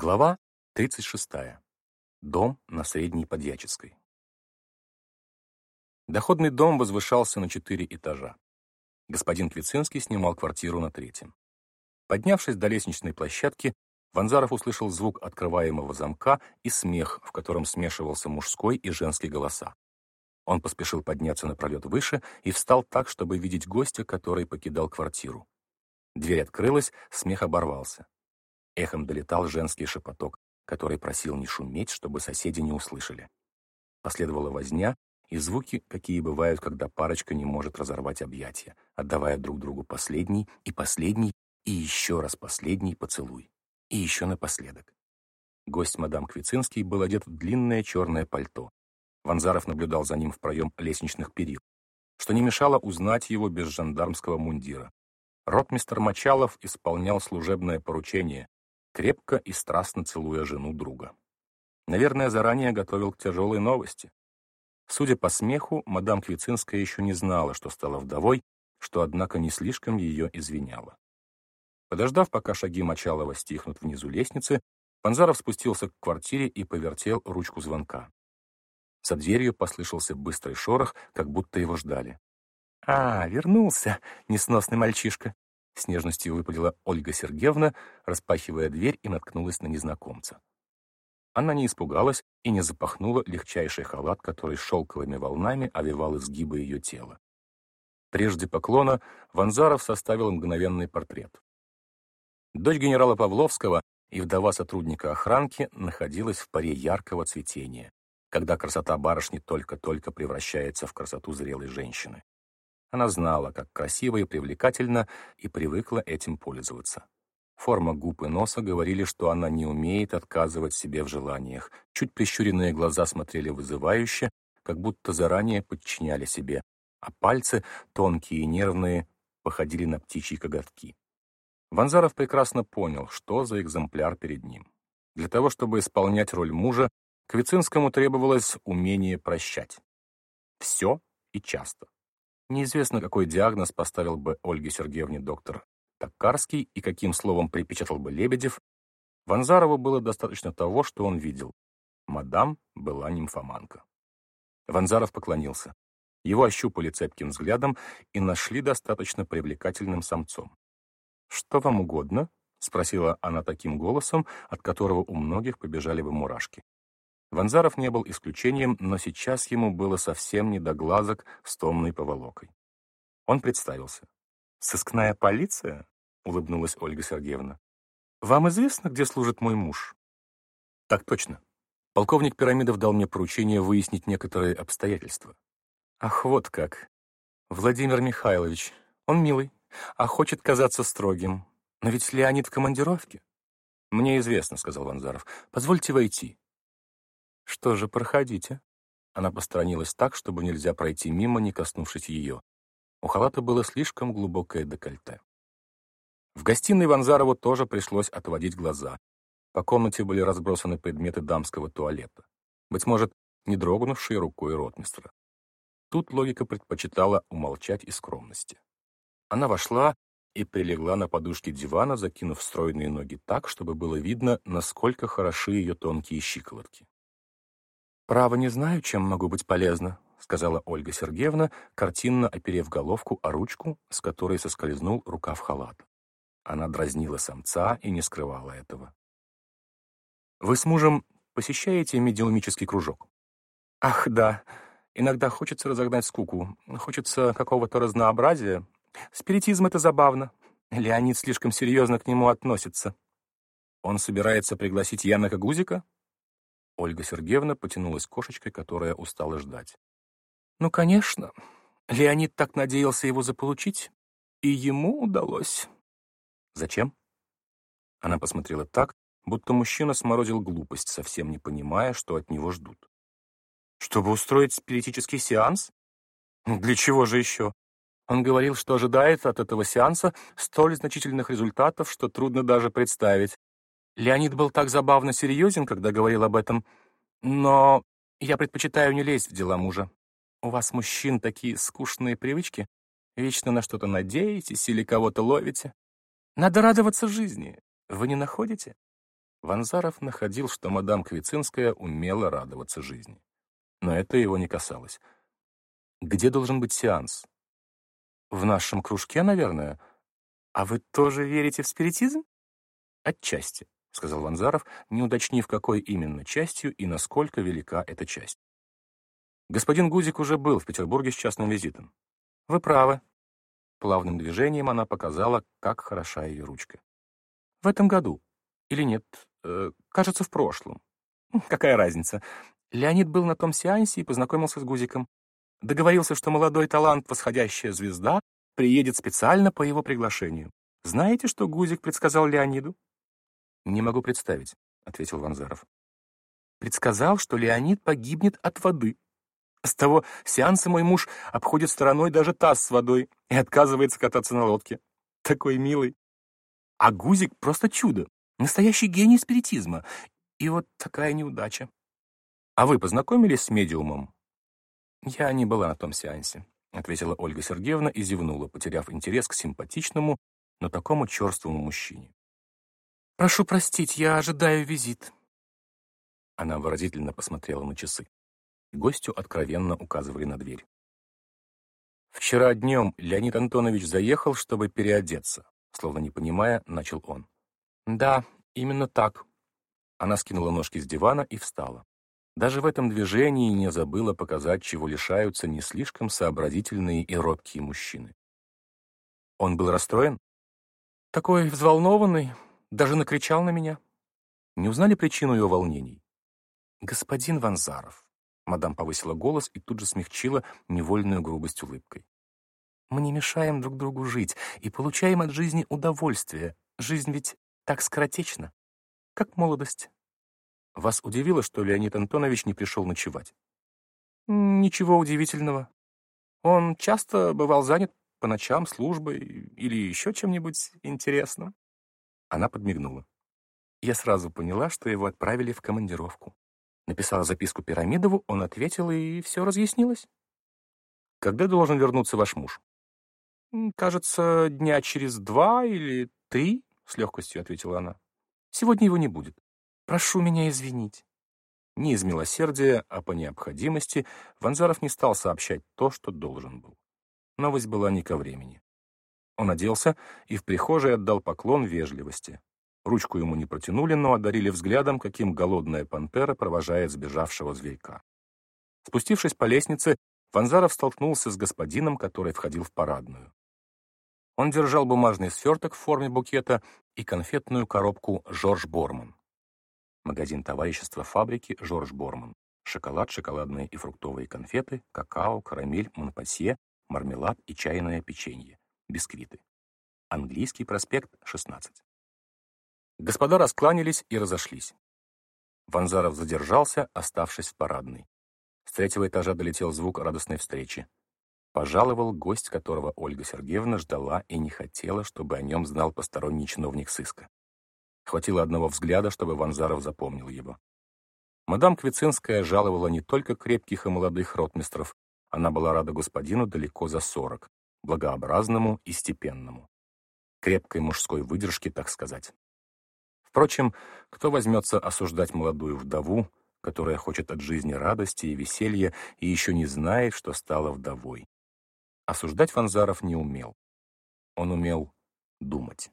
Глава 36. Дом на Средней Подьяческой. Доходный дом возвышался на четыре этажа. Господин Квицинский снимал квартиру на третьем. Поднявшись до лестничной площадки, Ванзаров услышал звук открываемого замка и смех, в котором смешивался мужской и женский голоса. Он поспешил подняться на пролет выше и встал так, чтобы видеть гостя, который покидал квартиру. Дверь открылась, смех оборвался. Эхом долетал женский шепоток, который просил не шуметь, чтобы соседи не услышали. Последовала возня и звуки, какие бывают, когда парочка не может разорвать объятия, отдавая друг другу последний и последний и еще раз последний поцелуй. И еще напоследок. Гость мадам Квицинский был одет в длинное черное пальто, Ванзаров наблюдал за ним в проем лестничных перил, что не мешало узнать его без жандармского мундира. Ротмистер Мочалов исполнял служебное поручение, крепко и страстно целуя жену друга. Наверное, заранее готовил к тяжелой новости. Судя по смеху, мадам Квицинская еще не знала, что стала вдовой, что, однако, не слишком ее извиняло. Подождав, пока шаги Мочалова стихнут внизу лестницы, Панзаров спустился к квартире и повертел ручку звонка. За дверью послышался быстрый шорох, как будто его ждали. «А, вернулся, несносный мальчишка!» С нежностью выпалила Ольга Сергеевна, распахивая дверь и наткнулась на незнакомца. Она не испугалась и не запахнула легчайший халат, который шелковыми волнами овивал изгибы ее тела. Прежде поклона Ванзаров составил мгновенный портрет. Дочь генерала Павловского и вдова сотрудника охранки находилась в паре яркого цветения когда красота барышни только-только превращается в красоту зрелой женщины. Она знала, как красиво и привлекательно, и привыкла этим пользоваться. Форма губ и носа говорили, что она не умеет отказывать себе в желаниях. Чуть прищуренные глаза смотрели вызывающе, как будто заранее подчиняли себе, а пальцы, тонкие и нервные, походили на птичьи коготки. Ванзаров прекрасно понял, что за экземпляр перед ним. Для того, чтобы исполнять роль мужа, Квицинскому требовалось умение прощать. Все и часто. Неизвестно, какой диагноз поставил бы Ольге Сергеевне доктор Токарский и каким словом припечатал бы Лебедев. Ванзарову было достаточно того, что он видел. Мадам была нимфоманка. Ванзаров поклонился. Его ощупали цепким взглядом и нашли достаточно привлекательным самцом. «Что вам угодно?» — спросила она таким голосом, от которого у многих побежали бы мурашки. Ванзаров не был исключением, но сейчас ему было совсем не до глазок с томной поволокой. Он представился. «Сыскная полиция?» — улыбнулась Ольга Сергеевна. «Вам известно, где служит мой муж?» «Так точно. Полковник Пирамидов дал мне поручение выяснить некоторые обстоятельства». «Ах, вот как. Владимир Михайлович. Он милый, а хочет казаться строгим. Но ведь Леонид в командировке». «Мне известно», — сказал Ванзаров. «Позвольте войти». «Что же, проходите». Она посторонилась так, чтобы нельзя пройти мимо, не коснувшись ее. У халата было слишком глубокое декольте. В гостиной Ванзарову тоже пришлось отводить глаза. По комнате были разбросаны предметы дамского туалета. Быть может, не дрогнувшие рукой ротмистра. Тут логика предпочитала умолчать и скромности. Она вошла и прилегла на подушке дивана, закинув стройные ноги так, чтобы было видно, насколько хороши ее тонкие щиколотки. «Право не знаю, чем могу быть полезна», — сказала Ольга Сергеевна, картинно оперев головку о ручку, с которой соскользнул рукав халата. Она дразнила самца и не скрывала этого. «Вы с мужем посещаете медиумический кружок?» «Ах, да. Иногда хочется разогнать скуку. Хочется какого-то разнообразия. Спиритизм — это забавно. Леонид слишком серьезно к нему относится». «Он собирается пригласить Яна Гузика?» Ольга Сергеевна потянулась кошечкой, которая устала ждать. «Ну, конечно. Леонид так надеялся его заполучить, и ему удалось». «Зачем?» Она посмотрела так, будто мужчина сморозил глупость, совсем не понимая, что от него ждут. «Чтобы устроить спиритический сеанс? Для чего же еще? Он говорил, что ожидает от этого сеанса столь значительных результатов, что трудно даже представить. Леонид был так забавно серьезен, когда говорил об этом, но я предпочитаю не лезть в дела мужа. У вас, мужчин, такие скучные привычки. Вечно на что-то надеетесь или кого-то ловите. Надо радоваться жизни. Вы не находите? Ванзаров находил, что мадам Квицинская умела радоваться жизни. Но это его не касалось. Где должен быть сеанс? В нашем кружке, наверное. А вы тоже верите в спиритизм? Отчасти, сказал Ванзаров, не уточнив, какой именно частью и насколько велика эта часть. Господин Гузик уже был в Петербурге с частным визитом. Вы правы. Плавным движением она показала, как хороша ее ручка. В этом году. Или нет, э, кажется, в прошлом. Какая разница? Леонид был на том сеансе и познакомился с Гузиком. Договорился, что молодой талант, восходящая звезда, приедет специально по его приглашению. Знаете, что Гузик предсказал Леониду? «Не могу представить», — ответил Ванзаров. «Предсказал, что Леонид погибнет от воды. С того сеанса мой муж обходит стороной даже таз с водой и отказывается кататься на лодке. Такой милый. А Гузик просто чудо. Настоящий гений спиритизма. И вот такая неудача. А вы познакомились с медиумом? Я не была на том сеансе, ответила Ольга Сергеевна и зевнула, потеряв интерес к симпатичному, но такому черствому мужчине. Прошу простить, я ожидаю визит. Она выразительно посмотрела на часы. Гостю откровенно указывали на дверь. Вчера днем Леонид Антонович заехал, чтобы переодеться. Словно не понимая, начал он. «Да, именно так». Она скинула ножки с дивана и встала. Даже в этом движении не забыла показать, чего лишаются не слишком сообразительные и робкие мужчины. Он был расстроен? Такой взволнованный, даже накричал на меня. Не узнали причину ее волнений? «Господин Ванзаров», — мадам повысила голос и тут же смягчила невольную грубость улыбкой. «Мы не мешаем друг другу жить и получаем от жизни удовольствие. Жизнь ведь так скоротечно, как молодость. Вас удивило, что Леонид Антонович не пришел ночевать? Ничего удивительного. Он часто бывал занят по ночам службой или еще чем-нибудь интересным. Она подмигнула. Я сразу поняла, что его отправили в командировку. Написала записку Пирамидову, он ответил, и все разъяснилось. Когда должен вернуться ваш муж? Кажется, дня через два или три, — с легкостью ответила она. «Сегодня его не будет. Прошу меня извинить». Не из милосердия, а по необходимости Ванзаров не стал сообщать то, что должен был. Новость была не ко времени. Он оделся и в прихожей отдал поклон вежливости. Ручку ему не протянули, но одарили взглядом, каким голодная пантера провожает сбежавшего зверька. Спустившись по лестнице, Ванзаров столкнулся с господином, который входил в парадную. Он держал бумажный сверток в форме букета и конфетную коробку «Жорж Борман». Магазин товарищества фабрики «Жорж Борман». Шоколад, шоколадные и фруктовые конфеты, какао, карамель, монпасье, мармелад и чайное печенье, бисквиты. Английский проспект, 16. Господа раскланялись и разошлись. Ванзаров задержался, оставшись в парадной. С третьего этажа долетел звук радостной встречи. Пожаловал гость, которого Ольга Сергеевна ждала и не хотела, чтобы о нем знал посторонний чиновник сыска. Хватило одного взгляда, чтобы Ванзаров запомнил его. Мадам Квицинская жаловала не только крепких и молодых ротмистров, она была рада господину далеко за сорок, благообразному и степенному. Крепкой мужской выдержки, так сказать. Впрочем, кто возьмется осуждать молодую вдову, которая хочет от жизни радости и веселья и еще не знает, что стала вдовой? Осуждать Ванзаров не умел. Он умел думать.